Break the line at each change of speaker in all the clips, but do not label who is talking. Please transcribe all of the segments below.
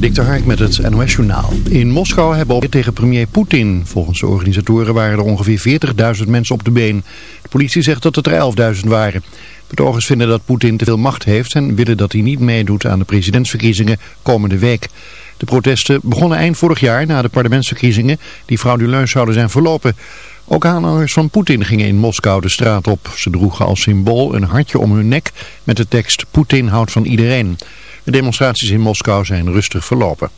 Dikter Hark met het NOS Journaal. In Moskou hebben op tegen premier Poetin. Volgens de organisatoren waren er ongeveer 40.000 mensen op de been. De politie zegt dat het er 11.000 waren. Betogers vinden dat Poetin te veel macht heeft en willen dat hij niet meedoet aan de presidentsverkiezingen komende week. De protesten begonnen eind vorig jaar na de parlementsverkiezingen die frauduleus zouden zijn verlopen. Ook aanhangers van Poetin gingen in Moskou de straat op. Ze droegen als symbool een hartje om hun nek met de tekst Poetin houdt van iedereen. De demonstraties in Moskou zijn rustig verlopen.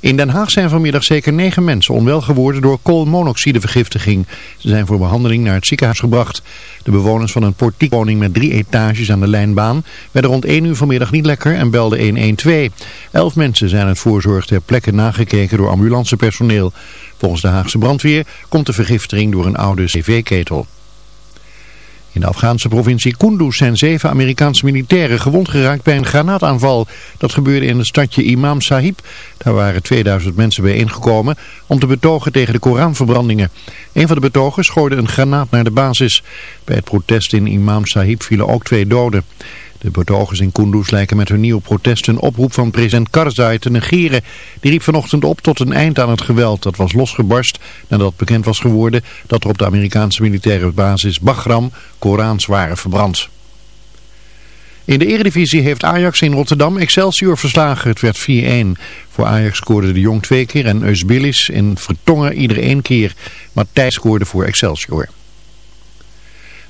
In Den Haag zijn vanmiddag zeker negen mensen onwel geworden door koolmonoxidevergiftiging. Ze zijn voor behandeling naar het ziekenhuis gebracht. De bewoners van een portiekwoning met drie etages aan de lijnbaan werden rond 1 uur vanmiddag niet lekker en belden 112. Elf mensen zijn het voorzorg ter plekke nagekeken door ambulancepersoneel. Volgens de Haagse brandweer komt de vergiftiging door een oude cv-ketel. In de Afghaanse provincie Kunduz zijn zeven Amerikaanse militairen gewond geraakt bij een granaataanval. Dat gebeurde in het stadje Imam Sahib. Daar waren 2000 mensen bijeengekomen om te betogen tegen de Koranverbrandingen. Een van de betogers gooide een granaat naar de basis. Bij het protest in Imam Sahib vielen ook twee doden. De betogers in Kunduz lijken met hun nieuwe protest een oproep van president Karzai te negeren. Die riep vanochtend op tot een eind aan het geweld dat was losgebarst nadat bekend was geworden dat er op de Amerikaanse militaire basis Bagram Korans waren verbrand. In de eredivisie heeft Ajax in Rotterdam Excelsior verslagen. Het werd 4-1. Voor Ajax scoorde de Jong twee keer en Eusbilis in Vertongen ieder één keer. Maar Thijs scoorde voor Excelsior.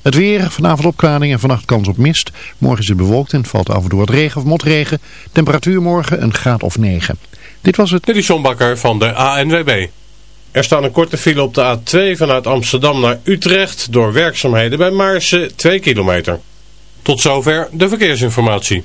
Het weer, vanavond opklaring en vannacht kans op mist. Morgen is het bewolkt en valt af en toe wat regen of motregen. Temperatuur morgen een graad of 9. Dit was het...
Dit is van de ANWB. Er staan een korte file op de A2 vanuit Amsterdam naar Utrecht door werkzaamheden bij Maarsen 2 kilometer. Tot zover de verkeersinformatie.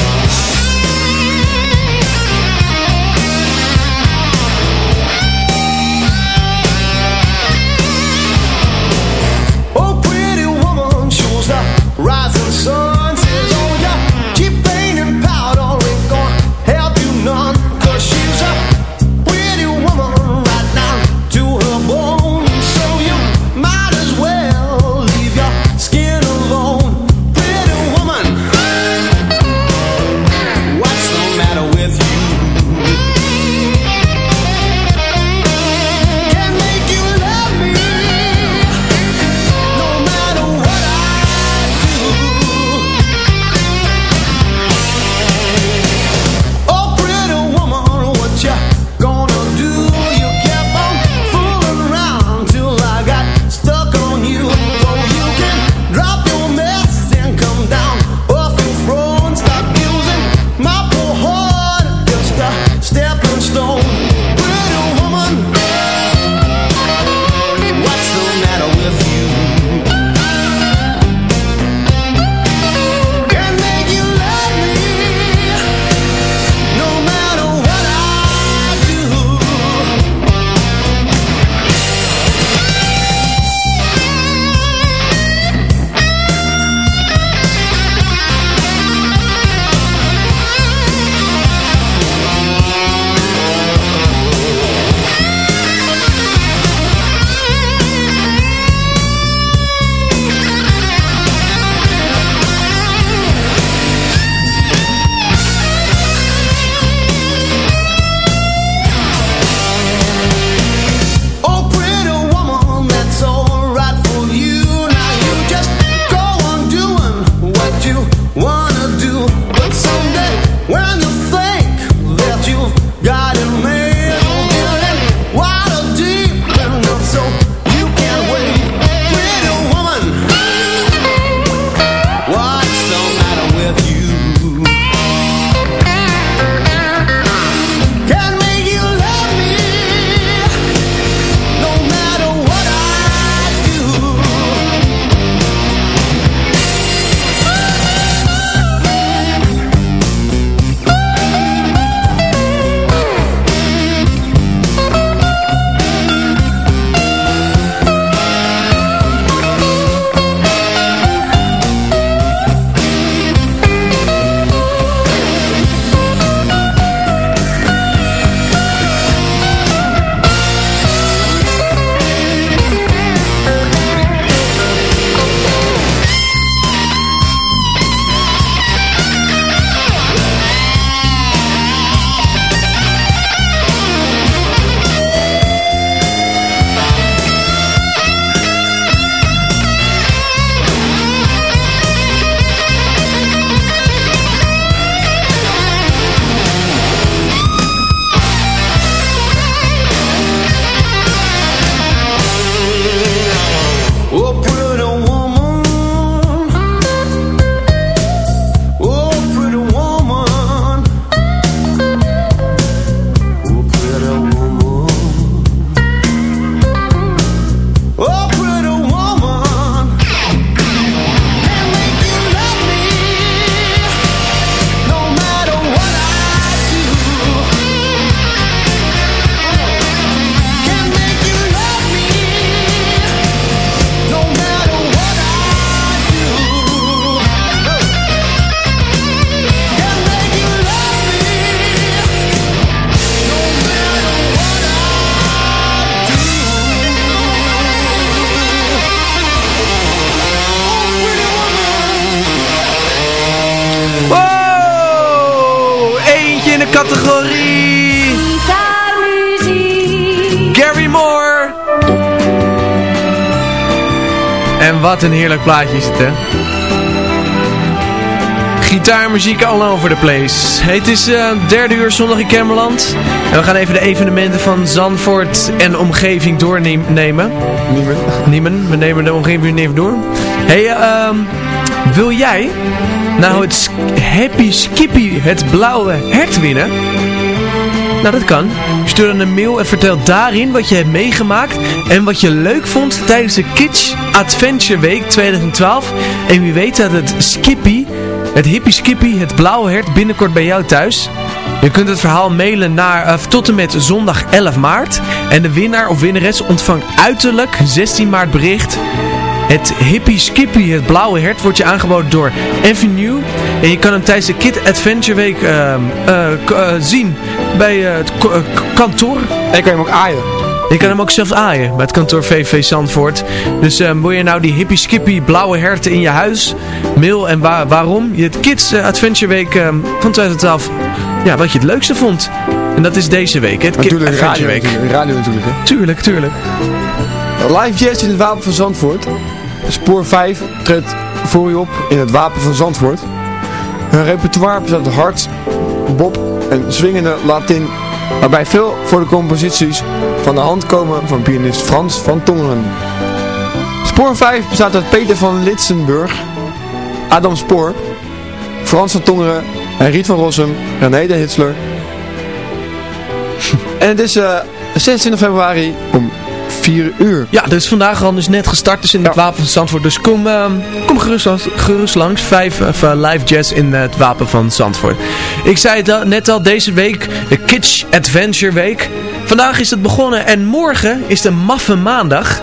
Categorie Gary Moore. En wat een heerlijk plaatje is het, hè? Gitaarmuziek all over the place. Het is uh, derde uur zondag in Kemmerland. En we gaan even de evenementen van Zandvoort en omgeving doornemen. Niemen. Niemen. We nemen de omgeving even door. hey, uh, wil jij nou het Happy Skippy, het blauwe hert winnen? Nou, dat kan. Stuur dan een mail en vertel daarin wat je hebt meegemaakt en wat je leuk vond tijdens de Kids Adventure Week 2012. En wie weet dat het Skippy, het hippie Skippy, het blauwe hert binnenkort bij jou thuis. Je kunt het verhaal mailen naar uh, tot en met zondag 11 maart. En de winnaar of winnares ontvangt uiterlijk 16 maart bericht het Hippie Skippy, het blauwe hert, wordt je aangeboden door Avenue. En je kan hem tijdens de Kid Adventure Week uh, uh, zien bij het kantoor.
En je kan hem ook aaien.
Je kan hem ook zelf aaien bij het kantoor VV Zandvoort. Dus um, wil je nou die Hippie Skippy blauwe herten in je huis? Mail en waar, waarom? Je het Kids Adventure Week um, van 2012, ja, wat je het leukste vond. En dat is deze week, hè? het Kid Adventure
radio,
Week.
Radio natuurlijk, hè?
Tuurlijk, tuurlijk.
Live Jazz in het Wapen van Zandvoort. Spoor 5 treedt voor u op in het Wapen van Zandvoort. Hun repertoire bestaat uit hard, bob en swingende Latin, waarbij veel voor de composities van de hand komen van pianist Frans van Tongeren. Spoor 5 bestaat uit Peter van Litsenburg, Adam Spoor, Frans van Tongeren en Riet van Rossum, René de Hitsler. en het is uh, 26 februari 4 uur.
Ja, dus vandaag al dus net gestart dus in het Wapen van Zandvoort. Dus kom, uh, kom gerust, gerust langs. Vijf uh, live jazz in het Wapen van Zandvoort. Ik zei het al, net al, deze week de Kitsch Adventure Week. Vandaag is het begonnen en morgen is de Maffe Maandag.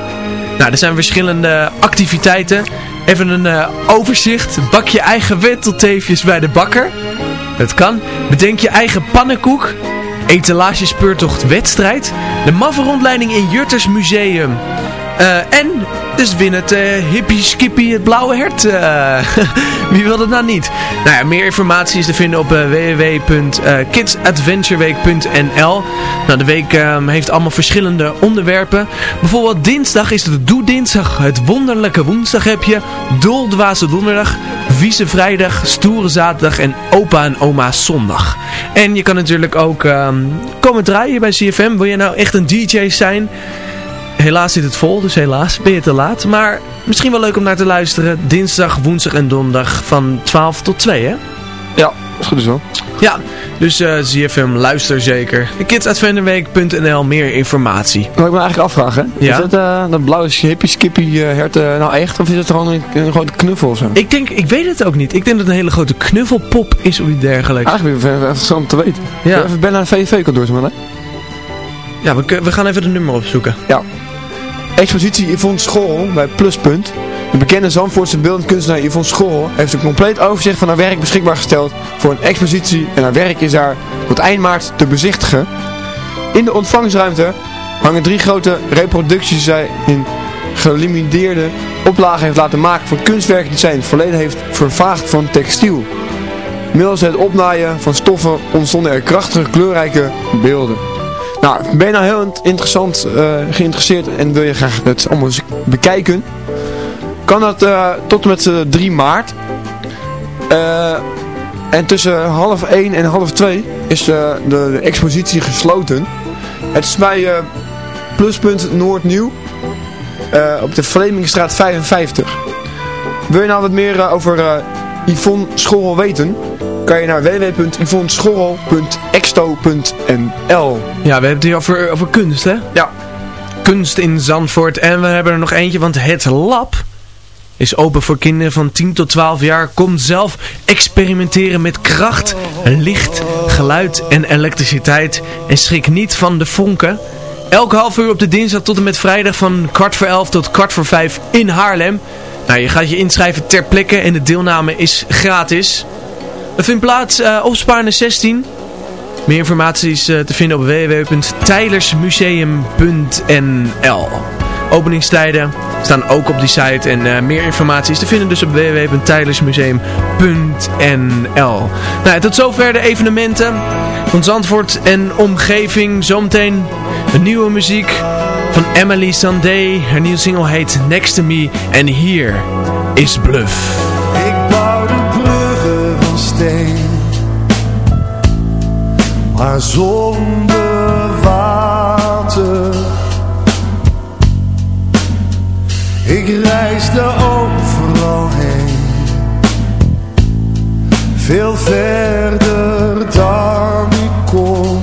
Nou, er zijn verschillende activiteiten. Even een uh, overzicht. Bak je eigen wentelteefjes bij de bakker. Dat kan. Bedenk je eigen pannenkoek etalagespeurtocht wedstrijd, de maffe rondleiding in Jutters Museum en dus win het uh, hippie skippy het blauwe hert. Uh, wie wil dat nou niet? Nou ja, meer informatie is te vinden op www.kidsadventureweek.nl Nou, de week um, heeft allemaal verschillende onderwerpen. Bijvoorbeeld dinsdag is het Doe Dinsdag, het wonderlijke woensdag heb je. Doldwaze donderdag, vieze vrijdag, stoere zaterdag en opa en oma zondag. En je kan natuurlijk ook um, komen draaien bij CFM. Wil je nou echt een DJ zijn? Helaas zit het vol, dus helaas ben je te laat. Maar misschien wel leuk om naar te luisteren. Dinsdag, woensdag en donderdag van 12 tot 2, hè?
Ja, is goed zo.
Ja, dus uh, ZFM, luister zeker. Kidsadventureweek.nl, meer informatie.
Maar ik me eigenlijk afvragen, ja? is dat, uh, dat blauwe hippie skippy uh, hert nou echt? Of is het gewoon een, een grote knuffel of zo?
Ik denk, ik weet het ook niet. Ik denk dat het een hele grote knuffelpop is of iets dergelijks.
Eigenlijk even interessant om te weten. Ja. Even ben naar een VV-kantoor, hè?
Ja, we, gaan even de nummer opzoeken.
Ja. Expositie Yvonne School bij Pluspunt. De bekende Zandvoortse beeldend kunstenaar Yvonne School heeft een compleet overzicht van haar werk beschikbaar gesteld voor een expositie en haar werk is daar tot eind maart te bezichtigen. In de ontvangstruimte hangen drie grote reproducties die zij in gelimiteerde oplagen heeft laten maken van kunstwerken die zij in het verleden heeft vervaagd van textiel. Middels het opnaaien van stoffen ontstonden er krachtige kleurrijke beelden. Nou, ben je nou heel interessant uh, geïnteresseerd en wil je graag het allemaal bekijken? Kan dat uh, tot en met uh, 3 maart. en tussen half 1 en half 2 is de, de, expositie gesloten. Het is bij Pluspunt Noordnieuw. op de Vlemingstraat 55. Wil je nou wat meer over Yvonne School weten? Kan je naar www.yvonneschorrel.exto.nl
Ja, we hebben het hier over, over kunst, hè?
Ja.
Kunst in Zandvoort. En we hebben er nog eentje, want het lab is open voor kinderen van 10 tot 12 jaar. Kom zelf experimenteren met kracht, licht, geluid en elektriciteit. En schrik niet van de vonken. Elke half uur op de dinsdag tot en met vrijdag van kwart voor 11 tot kwart voor 5 in Haarlem. Nou, je gaat je inschrijven ter plekke en de deelname is gratis. Het vindt plaats uh, op Spaarne 16. Meer informatie is uh, te vinden op www.tijlersmuseum.nl openingstijden staan ook op die site. En eh, meer informatie is te vinden dus op www.tijlersmuseum.nl Nou, tot zover de evenementen van Zandvoort en omgeving. Zometeen een nieuwe muziek van Emily Sandé. Haar nieuwe single heet Next to Me. En hier is Bluff.
Maar zonder water. Ik reisde overal heen, veel verder dan ik kon.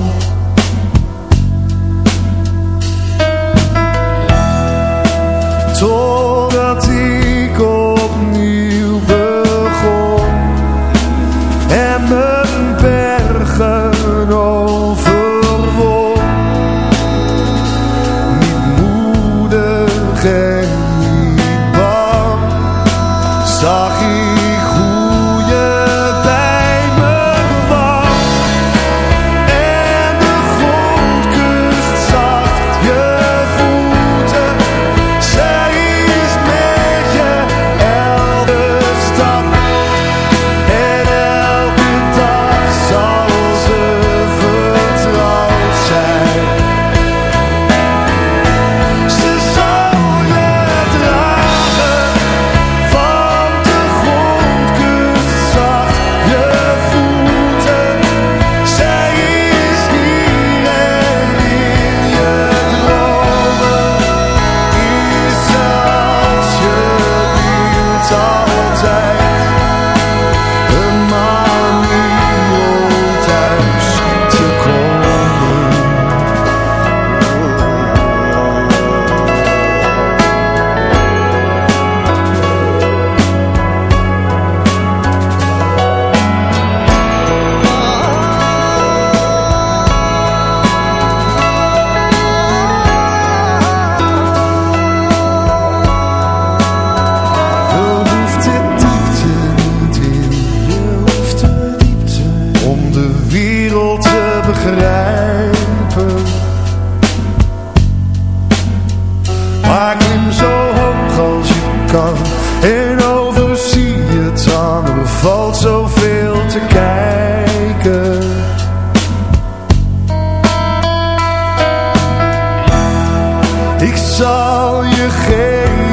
Zal je geven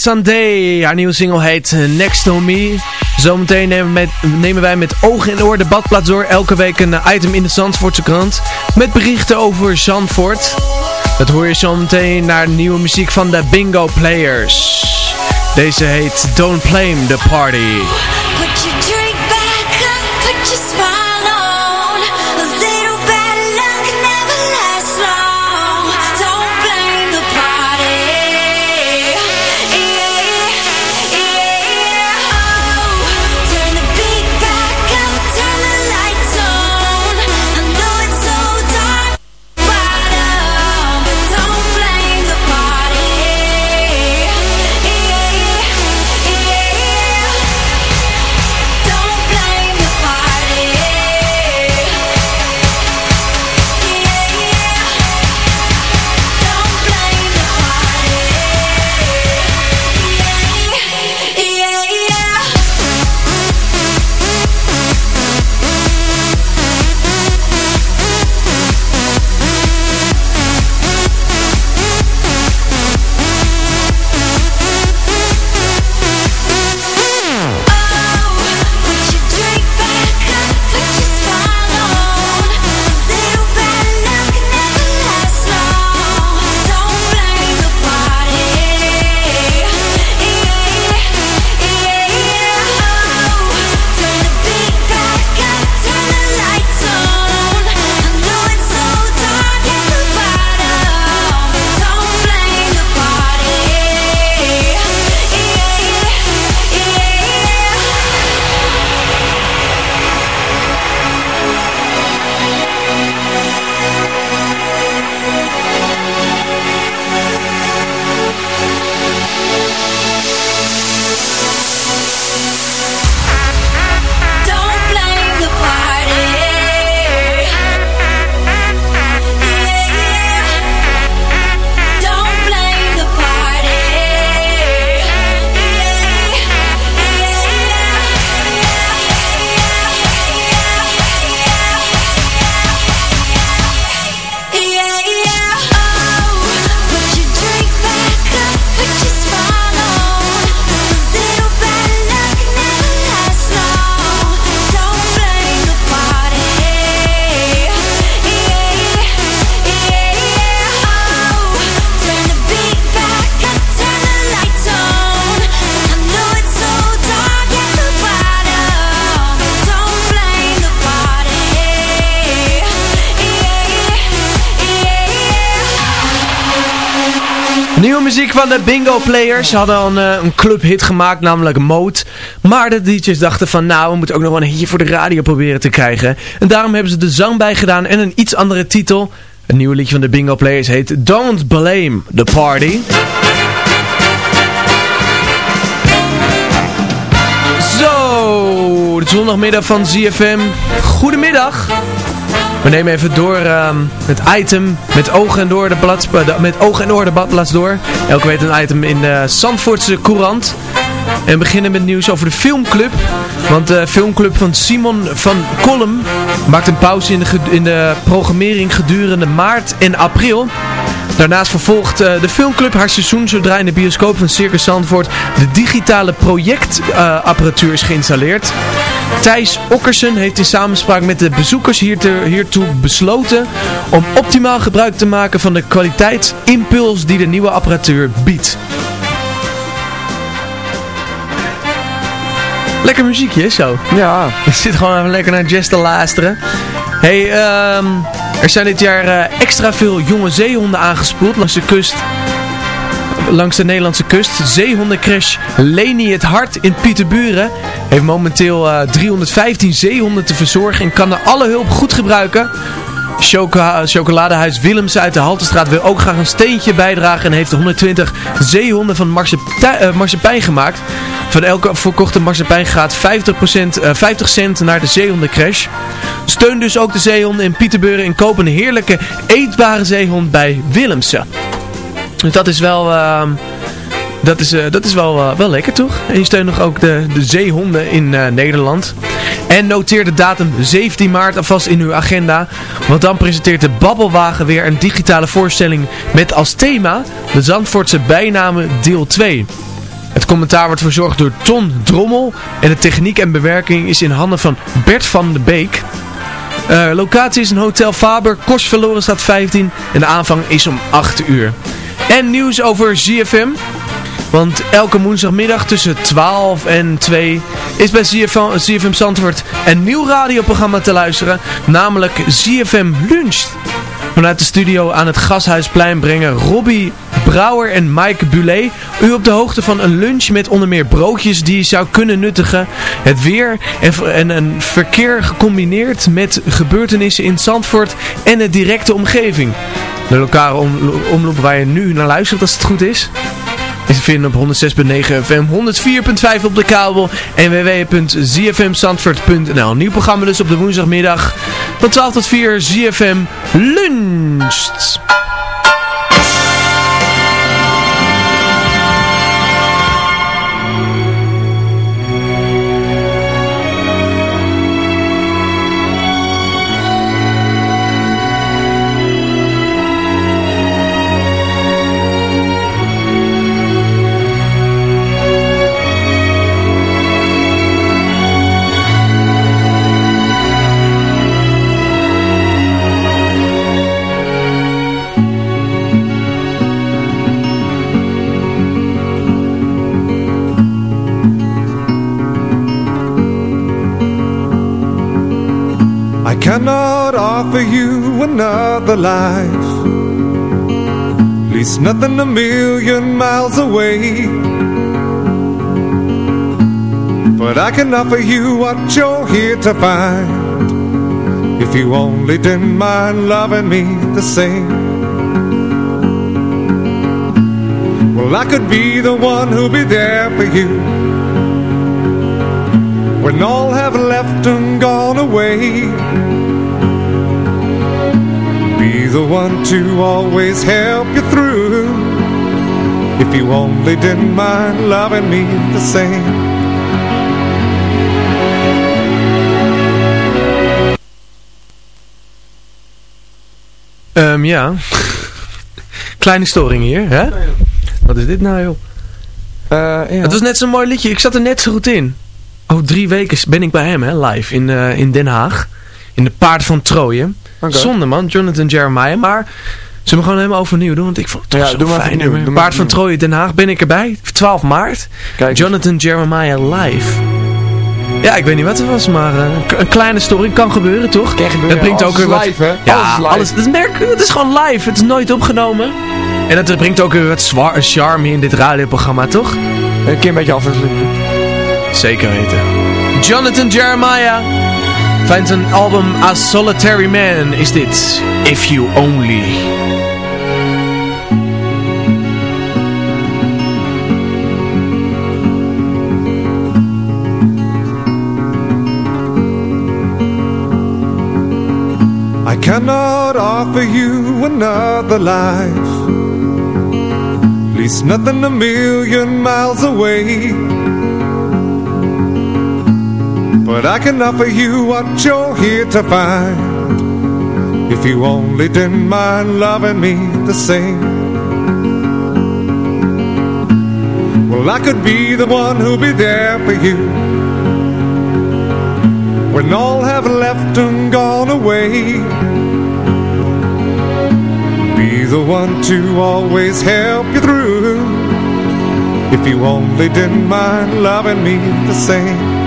Sunday. Haar nieuwe single heet eh, Next to Me. Zometeen nemen, met, nemen wij met oog en oor de badplaats door. Elke week een item in de Zandvoortse krant. Met berichten over Zandvoort. Dat hoor je zometeen naar nieuwe muziek van de Bingo Players. Deze heet Don't Blame the Party.
Muziek van de Bingo Players. Hadden een, eh, een clubhit gemaakt, namelijk Mode. Maar de DJ's dachten van, nou, we moeten ook nog wel een hitje voor de radio proberen te krijgen. En daarom hebben ze de zang bijgedaan en een iets andere titel. Een nieuwe liedje van de Bingo Players heet Don't Blame the Party. Zo, de zondagmiddag van ZFM. Goedemiddag. We nemen even door ehm, het item met ogen en, door de eh, met ogen en oor de badplaats door. Elke week een item in de Zandvoortse Courant. En beginnen met nieuws over de filmclub. Want de filmclub van Simon van Kolm maakt een pauze in de, in de programmering gedurende maart en april. Daarnaast vervolgt eh, de filmclub haar seizoen zodra in de bioscoop van Circus Zandvoort de digitale projectapparatuur is geïnstalleerd. Thijs Okkersen heeft in samenspraak met de bezoekers hiertoe besloten om optimaal gebruik te maken van de kwaliteitsimpuls die de nieuwe apparatuur biedt. Lekker muziekje, zo.
Ja.
Je zit gewoon even lekker naar jazz te luisteren. Hey, ehm, er zijn dit jaar eh, extra veel jonge zeehonden aangespoeld langs de kust. Langs de Nederlandse kust. Zeehondencrash Leni het Hart in Pieterburen heeft momenteel eh, 315 zeehonden te verzorgen en kan er alle hulp goed gebruiken. Chocoladehuis Willems uit de Haltestraat wil ook graag een steentje bijdragen en heeft 120 zeehonden van eh, marsepein gemaakt. Van elke verkochte marsepein gaat 50%, eh, 50 cent naar de zeehondencrash. Steun dus ook de zeehonden in Pieterburen en koop een heerlijke eetbare zeehond bij Willemsen. Dus dat is wel... ehm, dat is, eh, dat is wel, eh, wel lekker toch? En je steunt nog ook de, de zeehonden in eh, Nederland. En noteer de datum 17 maart alvast in uw agenda. Want dan presenteert de Babbelwagen weer een digitale voorstelling met als thema de Zandvoortse bijnamen deel 2. Het commentaar wordt verzorgd door Ton Drommel en de techniek en bewerking is in handen van Bert van de Beek. Locatie is een Hotel Faber, Kostverlorenstraat 15 en de aanvang is om 8 uur. En nieuws over ZFM. Want elke woensdagmiddag tussen 12 en 2 is bij ZFM, ZFM Zandvoort een nieuw radioprogramma te luisteren. Namelijk ZFM Lunch. Vanuit de studio aan het Gashuisplein brengen Robbie Brouwer en Mike Bulet u op de hoogte van een lunch met onder meer broodjes die je zou kunnen nuttigen. Het weer en, en een verkeer gecombineerd met gebeurtenissen in Zandvoort en de directe omgeving. De lokale om- omroep waar je nu naar luistert als het goed is. Is te vinden op 106.9 FM, 104.5 op de kabel en www.zfmzandvoort.nl. Nieuw programma dus op de woensdagmiddag van 12 tot 4 ZFM Luncht.
Another life. At least nothing a million miles away. But I can offer you what you're here to find. If you only didn't mind loving me the same. Well, I could be the one who'll be there for you. When all have left and gone away. The one to always help you through. If you only didn't mind loving me the same.
Ehm ja. Kleine storing hier, hè? Wat is dit nou, joh? Het was net zo'n mooi liedje. Ik zat er net zo goed in. Oh, drie weken ben ik bij hem, hè, live in, eh, in Den Haag. In de Paard van Trooien. Zonde, man. Jonathan Jeremiah. Maar ze we gewoon helemaal overnieuw doen? Want ik vond het toch
Ja,
zo
doe maar
fijn.
doe
Paard van Trooien, Den Haag. Ben ik erbij. 12 maart.
Kijk.
Jonathan Jeremiah live. Ja, ik weet niet wat het was, maar eh, een kleine story kan gebeuren, toch?
Kan gebeuren,
Dat brengt ook weer wat...
live, hè?
Ja,
Alles
alles. Dat merk, het is gewoon live. Het is nooit opgenomen. En dat brengt ook weer wat charme in dit radioprogramma, toch?
Een keer een beetje afwisseling.
Zeker weten. Jonathan Jeremiah vindt een album A Solitary Man is dit. If You Only.
I cannot offer you another life At least nothing a million miles away But I can offer you what you're here to find If you only didn't mind loving me the same Well, I could be the one who'll be there for you when all have left and gone away. Be the one to always help you through. If you only didn't mind loving me the same.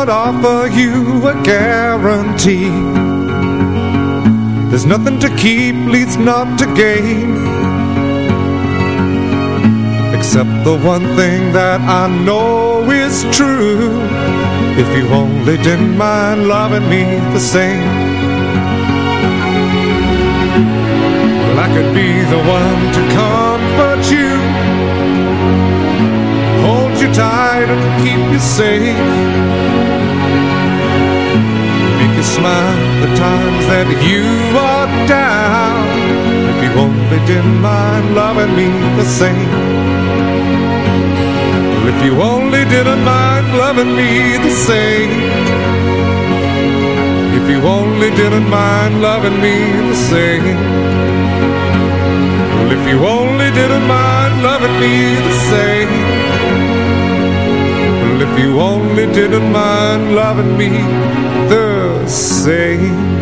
Cannot offer you a guarantee. There's nothing to keep, least not to gain. Except the one thing that I know is true. If you only didn't mind loving me the same. Well, I could be the one to comfort you hold you tight and keep you safe. Smile the times that you are down. If you only didn't mind loving me the same. If you only didn't mind loving me the same. If you only didn't mind loving me the same. Well, if you only didn't mind loving me the same. Well, if you only didn't mind loving me the same.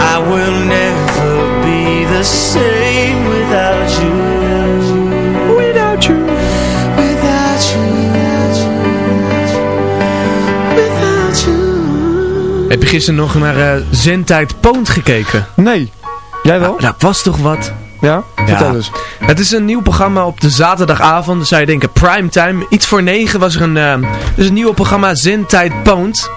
I will never
be the same without you.
Without you.
Without you. Without you.
Heb je gisteren nog naar eh Zendtijd Poont gekeken?
Nee. Jij wel?
Nou, dat was toch wat?
Ja? Vertel eens.
Het is een nieuw programma op de zaterdagavond. Dan zou je denken primetime. Iets voor negen was er een, eh, dus een nieuw programma Zendtijd Poont.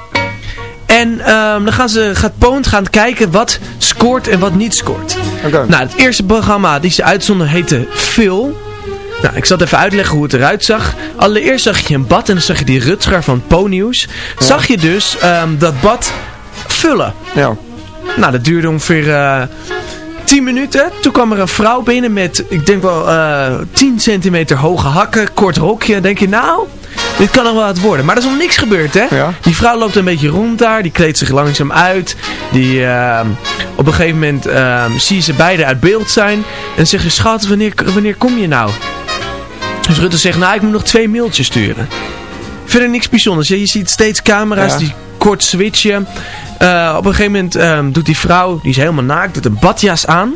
En ehm, dan gaan ze, gaat Poont gaan kijken wat scoort en wat niet scoort. Nou, het eerste programma die ze uitzonden heette Phil. Nou, ik zal het even uitleggen hoe het eruit zag. Allereerst zag je een bad en dan zag je die Rutger van Po-nieuws. Zag je dus ehm, dat bad vullen.
Ja.
Nou, dat duurde ongeveer eh 10 minuten. Toen kwam er een vrouw binnen met, ik denk wel, eh 10 centimeter hoge hakken, kort rokje. denk je, nou, dit kan nog wel wat worden. Maar er is nog niks gebeurd, hè?
Ja.
Die vrouw loopt een beetje rond daar, die kleedt zich langzaam uit. Die, ehm, op een gegeven moment ehm, zie je ze beide uit beeld zijn. En dan zeg je, schat, wanneer, wanneer kom je nou? Dus Rutte zegt, nou, ik moet nog twee mailtjes sturen. Verder niks bijzonders. hè. Je ziet steeds camera's
Ja.
die kort switchen. Eh, op een gegeven moment ehm, doet die vrouw, die is helemaal naakt, doet een badjas aan.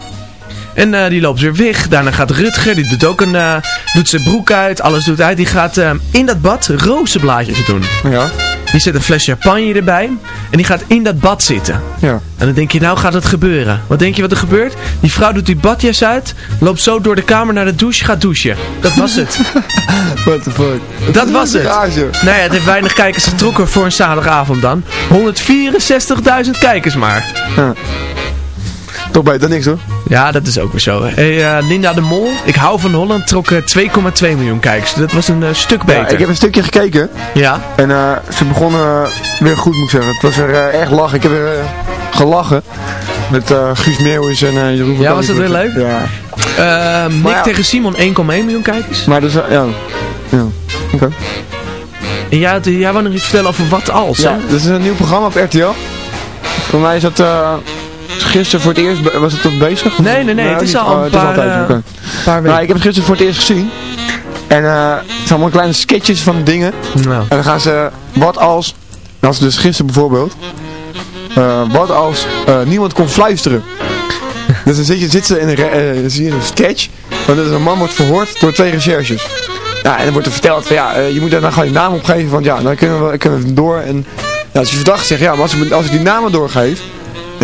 En eh, die loopt weer weg. Daarna gaat Rutger, die doet ook een, eh, doet zijn broek uit, alles doet uit. Die gaat ehm, in dat bad rozenblaadjes doen.
Ja.
Die zet een fles champagne erbij. En die gaat in dat bad zitten.
Ja.
En dan denk je, nou gaat het gebeuren. Wat denk je wat er gebeurt? Die vrouw doet die badjas uit, loopt zo door de kamer naar de douche, gaat douchen. Dat was het.
What the fuck.
Dat was het. Nou ja, het heeft weinig kijkers getrokken voor een zaterdagavond dan. 164.000 kijkers maar.
Toch beter niks hoor.
Ja, dat is ook weer zo. Hey, eh, Linda de Mol, ik hou van Holland, trok eh, 2,2 miljoen kijkers. Dat was een eh, stuk
Ja,
beter.
ik heb een stukje gekeken.
Ja.
En eh, ze begonnen eh, weer goed moet ik zeggen. Het was er eh, echt lachen. Ik heb weer eh, gelachen. Met eh, Guus Meeuwis en eh Jeroen van
Ja, was dat weer leuk?
Ja.
Eh, Nick
ja.
tegen Simon, 1,1 miljoen kijkers.
Maar dus, eh, ja. ja. Oké.
En jij, jij wou nog iets vertellen over wat als,
Ja,
hè?
dit is een nieuw programma op RTL. Voor mij is dat eh, gisteren voor het eerst, was het toch bezig?
Nee, nee, nee,
Nou,
het is
niet.
al
Oh,
een
is
paar,
altijd,
eh,
oké.
paar
Nou,
weken.
ik heb het gisteren voor het eerst gezien. En eh, het zijn allemaal kleine sketches van dingen.
Nou.
En dan gaan ze, wat als, dat is dus gisteren bijvoorbeeld, eh, wat als eh, niemand kon fluisteren. dus dan zit je, zit ze in een, eh, dan zie je een sketch, want dus een man wordt verhoord door twee recherches. Ja, en dan wordt er verteld van ja, eh, je moet daar dan gewoon je naam opgeven, want ja, dan kunnen we, kunnen we door. En ja, als je verdacht zegt, ja, maar als ik, als ik die namen doorgeef,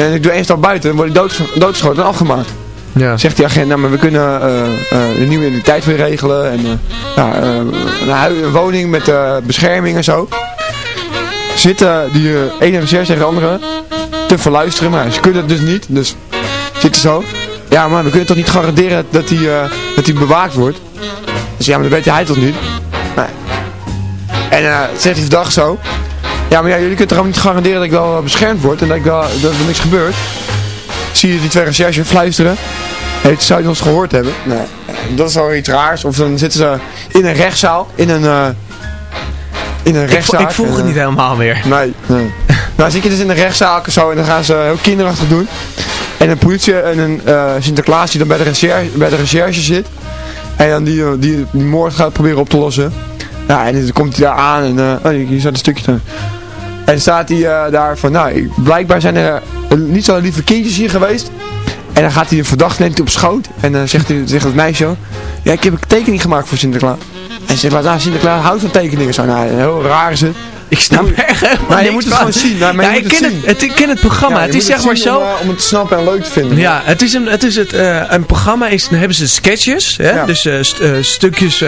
en ik doe één stap buiten, dan word ik doodges- doodgeschoten en afgemaakt.
Ja.
Zegt die agent, nou maar we kunnen eh, eh, een nieuwe identiteit weer regelen en eh, ja, eh, een, een woning met eh, bescherming en zo. Zitten die eh, ene recherche tegen de andere te verluisteren, maar ze kunnen het dus niet, dus zitten zo. Ja, maar we kunnen toch niet garanderen dat hij eh, dat hij bewaakt wordt. Dus ja, maar dat weet hij toch niet. Nee. En eh zegt die verdacht zo. Ja, maar ja, jullie kunnen toch ook niet garanderen dat ik wel eh, beschermd word en dat, ik wel, dat er niks gebeurt. Zie je die twee recherches fluisteren. Heeft, zou je ons gehoord hebben? Nee. Dat is al iets raars. Of dan zitten ze in een rechtszaal. In een, eh in een
Ik, vo-
rechtszaal.
ik volg het niet helemaal meer.
Nee, nee. nou zit je dus in een rechtszaal zo en dan gaan ze heel kinderachtig doen. En een politie en een eh, Sinterklaas die dan bij de, recherche, bij de recherche zit. En dan die, eh, die, die moord gaat proberen op te lossen. Ja, en dan komt hij daar aan en eh, oh, hier staat een stukje te. En staat hij eh, daar van, nou, ik- blijkbaar zijn er eh, niet zo lieve kindjes hier geweest. En dan gaat hij een verdachte neemt hij op schoot. En dan zegt, hij, zegt het meisje ja, ik heb een tekening gemaakt voor Sinterklaas. En ze zegt, nou, Sinterklaas houdt van tekeningen zo. Nou, heel raar is het.
Ik snap echt helemaal
Maar je moet het
van.
gewoon zien. Nou, maar
ja, ik,
het
ken
zien.
het, het, ik ken het programma.
Ja,
het is zeg maar zo...
Om, eh, om het te snappen en leuk te vinden.
Ja, het is een, het is het, een programma, is, dan hebben ze sketches, hè? Dus st- stukjes,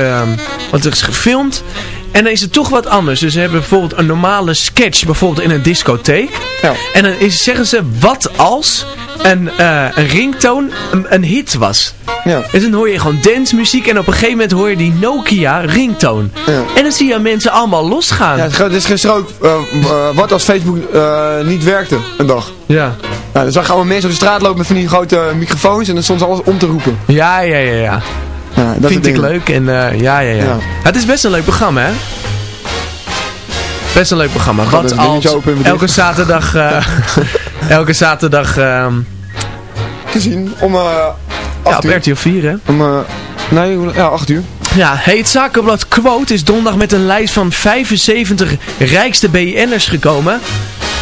wat er is gefilmd. En dan is het toch wat anders. Dus ze hebben bijvoorbeeld een normale sketch, bijvoorbeeld in een discotheek.
Ja.
En dan is, zeggen ze, wat als een, eh, een ringtoon een, een hit was.
Ja.
En dan hoor je gewoon dancemuziek en op een gegeven moment hoor je die Nokia ringtoon.
Ja.
En dan zie je mensen allemaal losgaan.
Ja, het is gisteren ook, eh, eh, wat als Facebook niet werkte, een dag.
ja.
Nou, dan zag je allemaal mensen op de straat lopen met van die grote microfoons en dan stond ze alles om te roepen.
Ja, ja, ja, ja.
Ja, dat
Vind ik leuk en eh, ja, ja, ja,
Ja.
Het is best een leuk programma, hè? Best een leuk programma. Wat als
weer
elke zaterdag, eh, elke zaterdag, ehm
Gezien om eh
ja,
8
op
uur.
RTL 4, hè?
Om, eh, nee, ja, 8 uur.
Ja, hey, het zakenblad Quote is donderdag met een lijst van 75 rijkste BN'ers gekomen.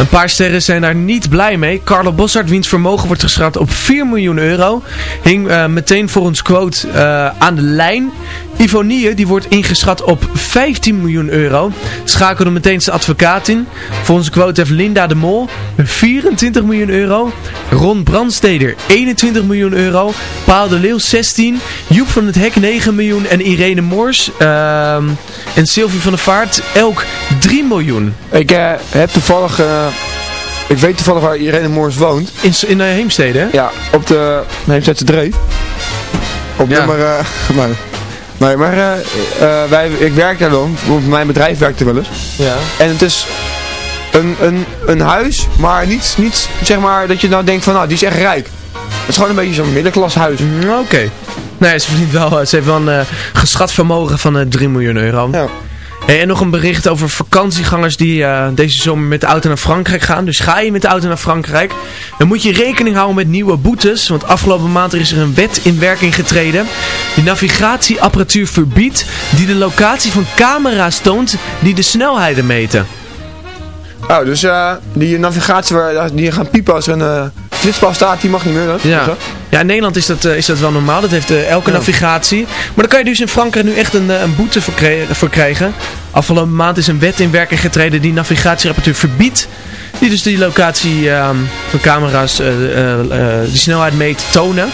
Een paar sterren zijn daar niet blij mee. Carlo Bossard, wiens vermogen wordt geschat op 4 miljoen euro, hing eh, meteen volgens quote eh, aan de lijn. Ivonie, die wordt ingeschat op 15 miljoen euro. Schakelde meteen zijn advocaat in. Volgens quote heeft Linda de Mol 24 miljoen euro. Ron Brandsteder 21 miljoen euro. Paal de Leeuw 16. Joep van het Hek 9 miljoen. En Irene Moors ehm, en Sylvie van der Vaart elk 3 miljoen.
Ik eh, heb toevallig... ik weet toevallig waar Irene Moors woont.
In, in uh, Heemstede, hè?
Ja, op de Heemstedse Dreef. Op
Ja.
nummer... eh maar, nee, maar eh, eh, wij, ik werk daar dan. Want Mijn bedrijf werkt er wel eens.
Ja.
En het is een, een, een huis, maar niet, niet zeg maar dat je nou denkt van nou, die is echt rijk. Het is gewoon een beetje zo'n middenklashuis.
Mm, Oké. Nee, ze verdient wel, ze heeft wel een geschat vermogen van eh 3 miljoen euro.
Ja.
En nog een bericht over vakantiegangers die eh, deze zomer met de auto naar Frankrijk gaan. Dus ga je met de auto naar Frankrijk, dan moet je rekening houden met nieuwe boetes. Want afgelopen maand is er een wet in werking getreden. Die navigatieapparatuur verbiedt die de locatie van camera's toont die de snelheden meten.
Oh, dus eh, die navigatie waar die gaan piepen als een eh flitspaal staat, die mag niet meer. Dat,
Ja. Ja, in Nederland is dat, eh, is dat wel normaal. Dat heeft eh, elke
Ja.
navigatie. Maar dan kan je dus in Frankrijk nu echt een, eh, een boete voor, krijgen. Afgelopen maand is een wet in werking getreden die navigatieapparatuur verbiedt. Die dus die locatie ehm, van camera's, eh, die snelheid meet, tonen.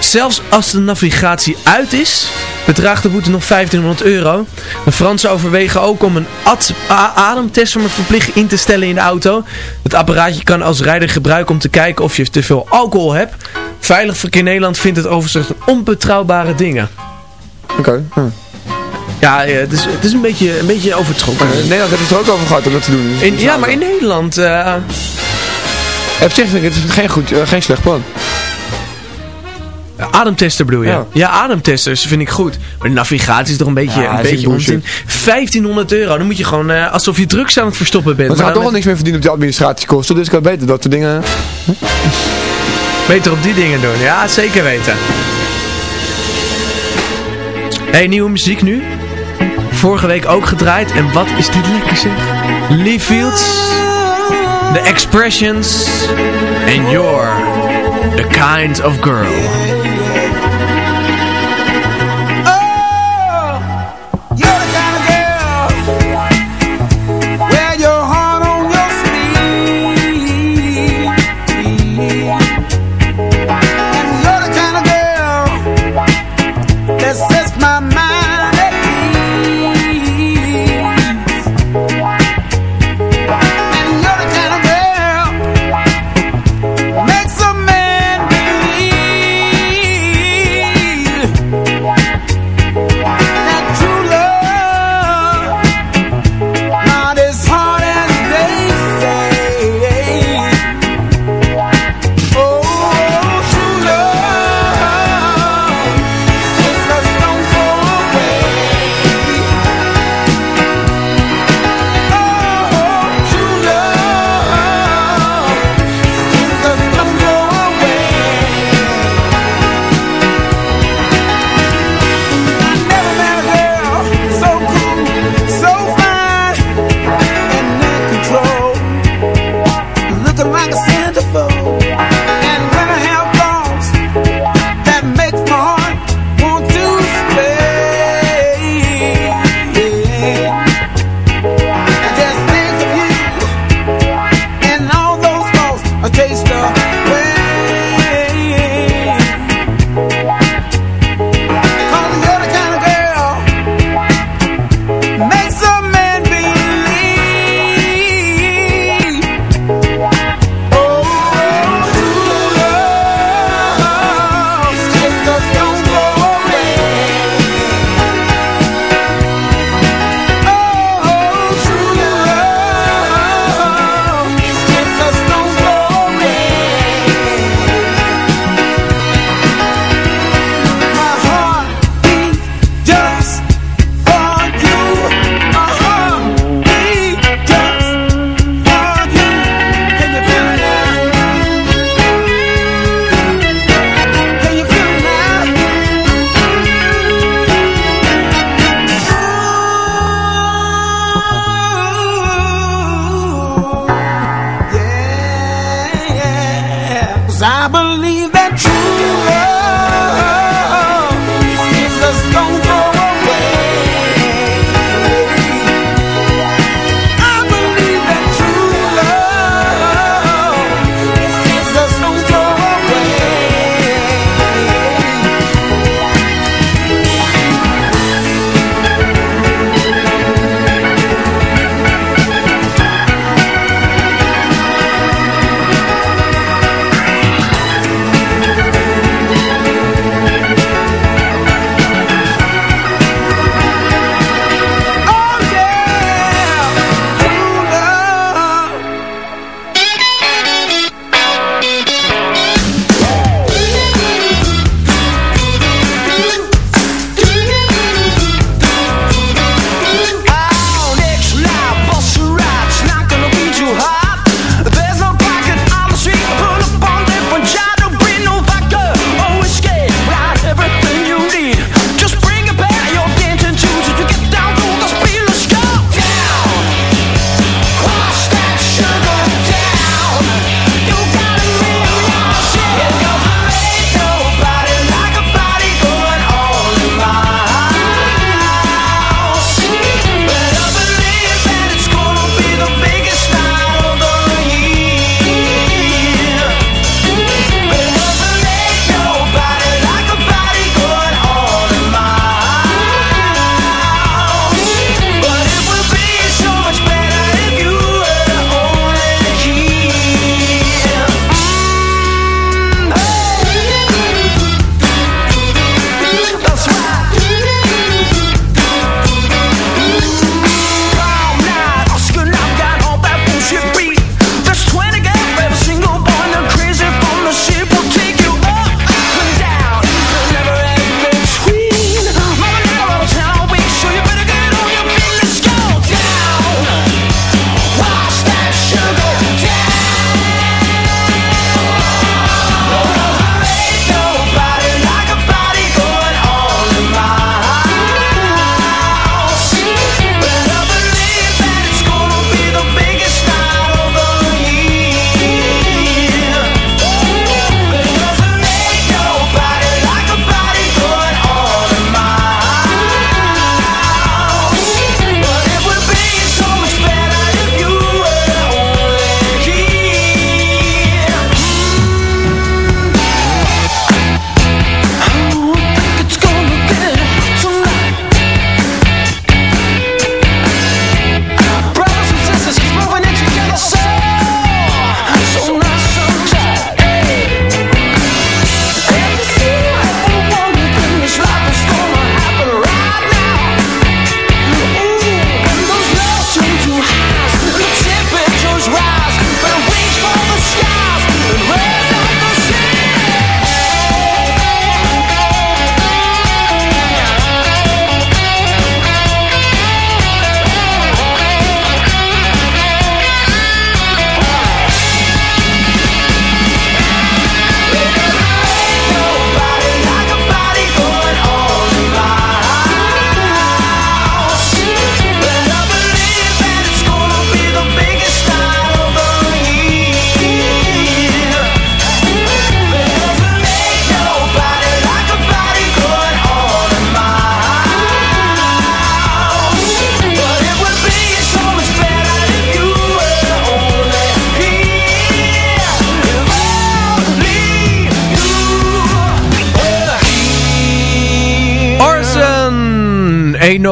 Zelfs als de navigatie uit is, bedraagt de boete nog 1500 euro. De Fransen overwegen ook om een ademtest van verplicht in te stellen in de auto. Het apparaatje kan als rijder gebruiken om te kijken of je te veel alcohol hebt. Veilig verkeer Nederland vindt het overigens onbetrouwbare dingen.
Oké. hm.
Ja, eh, het is, het is een beetje, een beetje overtrokken.
In Nederland ze het er ook over gehad om dat te doen. Dus
In, ja, maar in Nederland... eh,
Op zich vind ik het geen, goed, eh, geen slecht plan.
Ademtesten bedoel je? Ja.
Ja.
ademtesters vind ik goed. Maar de navigatie is toch een beetje,
Ja,
een beetje onzin. 1500 euro, dan moet je gewoon eh, alsof je drugs aan het verstoppen bent.
Maar ze gaan toch wel
dan
niks meer verdienen op die administratiekosten, dus ik kan beter dat soort dingen...
Beter op die dingen doen, ja zeker weten. hey, nieuwe muziek nu. Vorige week ook gedraaid. En wat is dit lekker zeg. Lee Fields. The Expressions. And you're the kind of girl.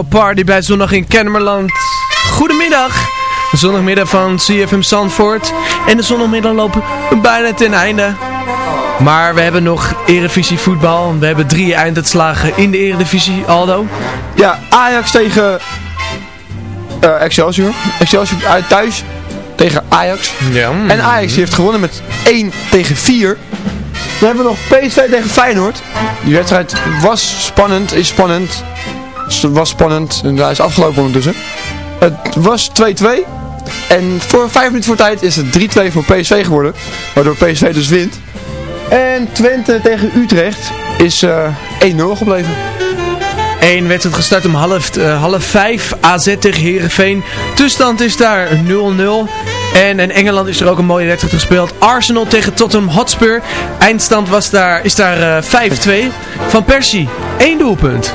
Party bij zondag in Kennemerland. Goedemiddag. De zondagmiddag van CFM Zandvoort. En de zondagmiddag lopen bijna ten einde. Maar we hebben nog Eredivisie voetbal. We hebben drie einduitslagen in de Eredivisie, Aldo.
Ja, Ajax tegen eh, Excelsior. Excelsior uit thuis tegen Ajax.
Ja.
En Ajax heeft gewonnen met 1 tegen 4. Dan hebben we nog PSV tegen Feyenoord. Die wedstrijd was spannend, is spannend. Het was spannend en daar is afgelopen ondertussen. Het was 2-2. En voor 5 minuten voor tijd is het 3-2 voor PSV geworden. Waardoor PSV dus wint. En Twente tegen Utrecht is eh 1-0 gebleven.
Eén wedstrijd gestart om half, eh, half vijf. AZ tegen Heerenveen. Tussenstand is daar 0-0. En in Engeland is er ook een mooie wedstrijd gespeeld. Arsenal tegen Tottenham Hotspur. Eindstand was daar, is daar eh 5-2. Van Persie, één doelpunt.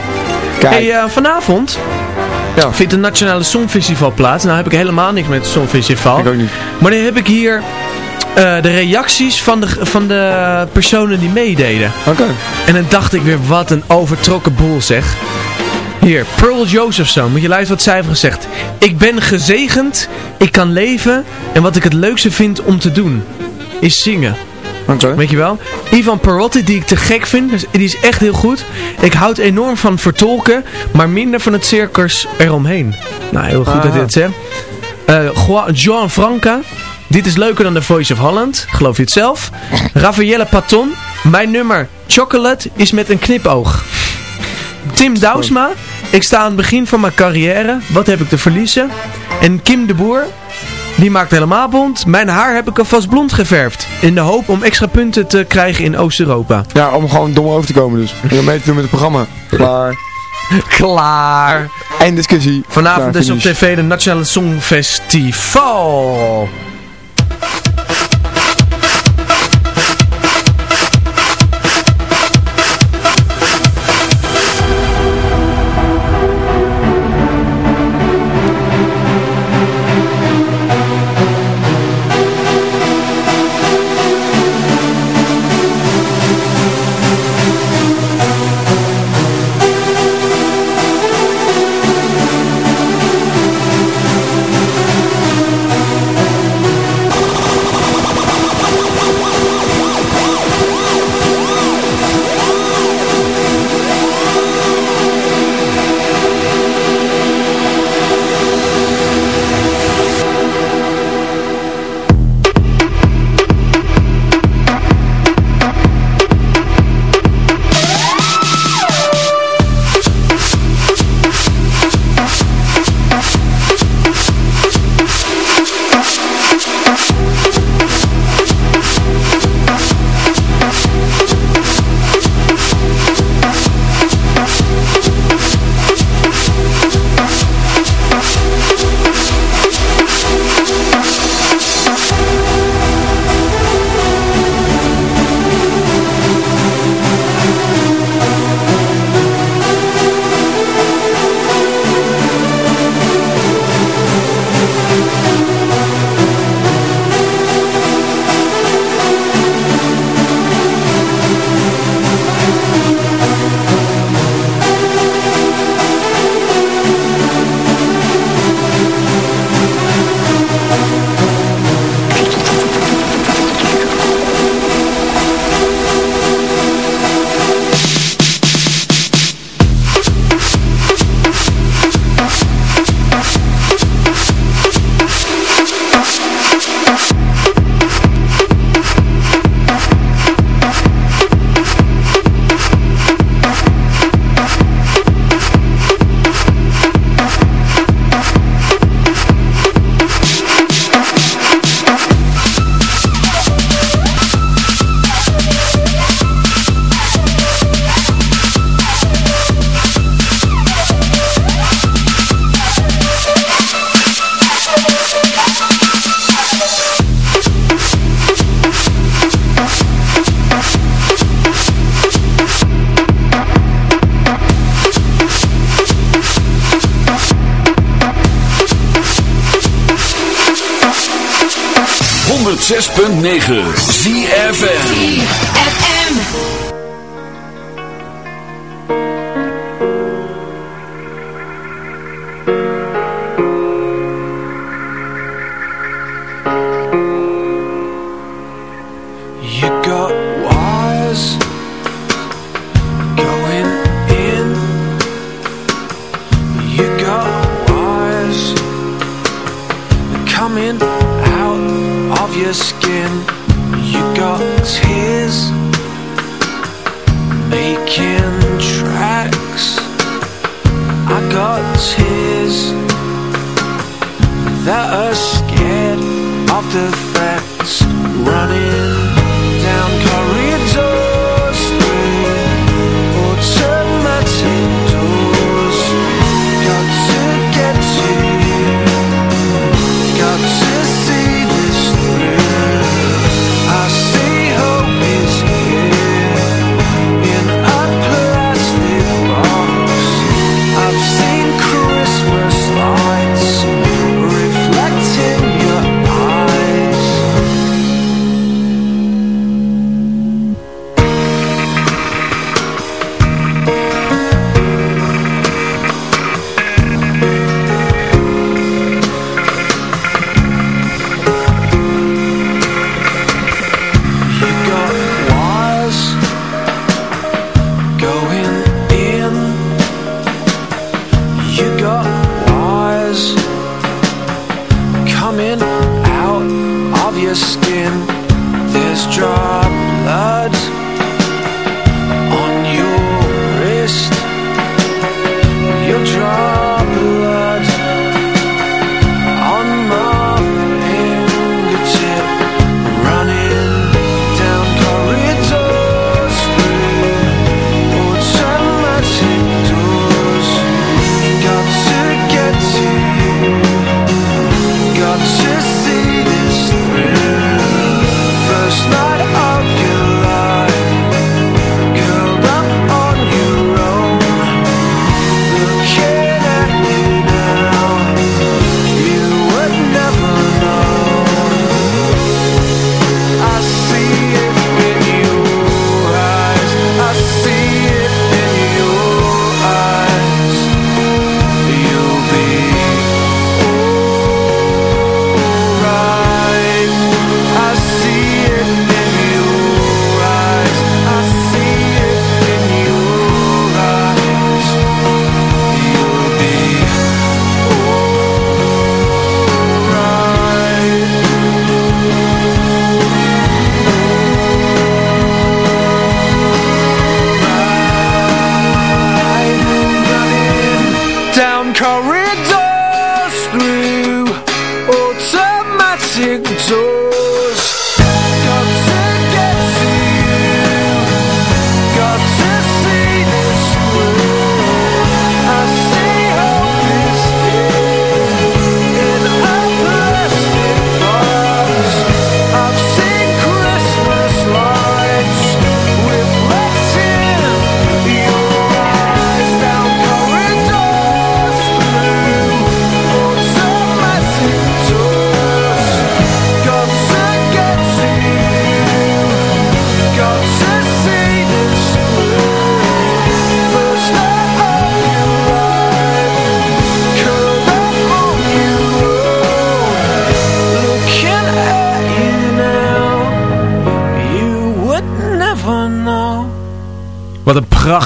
Kijk.
Hey, eh, vanavond
Ja.
vindt het Nationale Songfestival plaats. Nou heb ik helemaal niks met het Songfestival.
Ik ook niet.
Maar dan heb ik hier eh, de reacties van de, van de personen die meededen.
Oké.
En dan dacht ik weer, wat een overtrokken boel zeg. Hier, Pearl Josephson, moet je luisteren wat zij heeft gezegd. Ik ben gezegend, ik kan leven en wat ik het leukste vind om te doen, is zingen.
Oké.
Weet je wel? Ivan Perotti, die ik te gek vind, dus die is echt heel goed. Ik houd enorm van vertolken, maar minder van het circus eromheen. Nou, heel goed dat
Aha.
hij het zegt. Eh, Joan Franca, dit is leuker dan The Voice of Holland, geloof je het zelf. Raffaella Paton, mijn nummer Chocolate is met een knipoog. Tim Douwsma, ik sta aan het begin van mijn carrière, wat heb ik te verliezen? En Kim de Boer, die maakt helemaal bond. Mijn haar heb ik alvast blond geverfd. In de hoop om extra punten te krijgen in Oost-Europa.
Ja, om gewoon dom over te komen dus. En dan mee te doen met het programma. Klaar.
Klaar.
Einde discussie.
Vanavond
Klaar,
dus op tv de Nationale Songfestival.
Honderd zes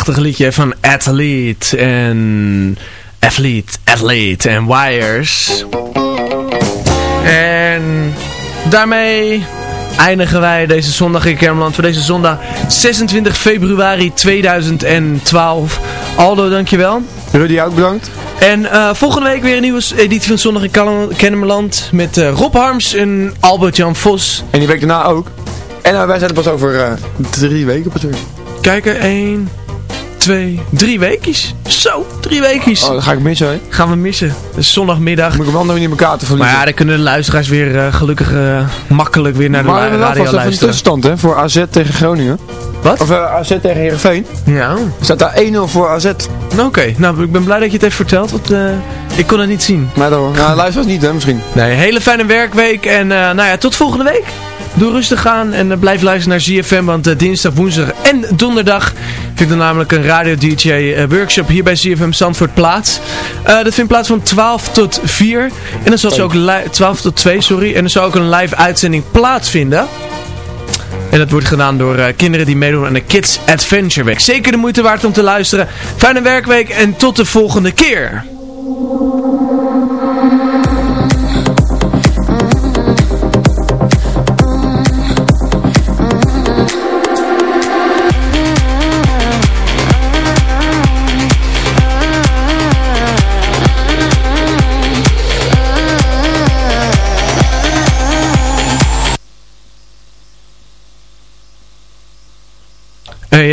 prachtig liedje van Athlete en... Athlete, Athlete en Wires. En daarmee eindigen wij deze zondag in Kermeland voor deze zondag 26 februari 2012. Aldo, dankjewel.
Rudy, ook bedankt.
En eh, volgende week weer een nieuwe editie van Zondag in Kennemerland met eh, Rob Harms en Albert-Jan Vos.
En die week daarna ook. En eh, wij zijn er pas over drie weken pas weer.
Kijken, 1, 2, drie weekjes. Zo, drie weekjes.
Oh, dat ga ik missen, hè.
Gaan we missen. Zondagmiddag.
Moet ik hem anders niet in elkaar te verliezen.
Maar ja, dan kunnen de luisteraars weer eh, gelukkig eh, makkelijk weer naar de
Maar wel
radio
vast even een
luisteren.
tussenstand, hè, voor AZ tegen Groningen.
Wat?
Of eh, AZ tegen Heerenveen.
Ja.
Staat daar 1-0 voor AZ.
Oké, nou ik ben blij dat je het heeft verteld, want ik kon het niet zien.
Maar dan, ja, luister niet, hè, misschien.
Nee, hele fijne werkweek en nou ja, tot volgende week. Doe rustig aan en eh, blijf luisteren naar ZFM, want eh, dinsdag, woensdag en donderdag vindt er namelijk een radio-dj eh, workshop hier bij ZFM Zandvoort plaats. Dat vindt plaats van 12 tot 4 en dan zal ze ook li- 12 tot 2, sorry, en er zal ook een live uitzending plaatsvinden. En dat wordt gedaan door kinderen die meedoen aan de Kids Adventure Week. Zeker de moeite waard om te luisteren. Fijne werkweek en tot de volgende keer.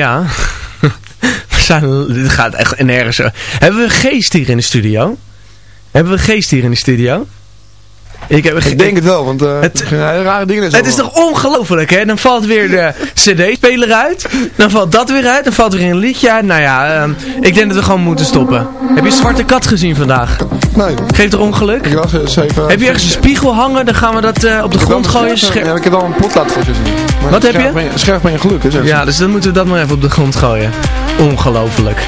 Ja. we zijn, dit gaat echt nergens. Hebben we geest hier in de studio? Hebben we geest hier in de studio? Ik, heb,
Ik denk het wel, want eh
Het-
het zijn hele rare dingen.
Het is toch ongelooflijk, hè? Dan valt weer de cd-speler uit. Dan valt dat weer uit. Dan valt weer een liedje uit. Nou ja, ehm, ik denk dat we gewoon moeten stoppen. Heb je Zwarte Kat gezien vandaag?
Nee.
Geeft er ongeluk?
Ik was eens even...
Heb je ergens een spiegel hangen? Dan gaan we dat eh, op de grond
een
gooien.
scherf-
Scher-
Ja, ik heb wel een potlaat voor gezien.
Wat heb je?
scherf ben je geluk, hè?
Ja, dus dan moeten we dat maar even op de grond gooien. Ongelooflijk.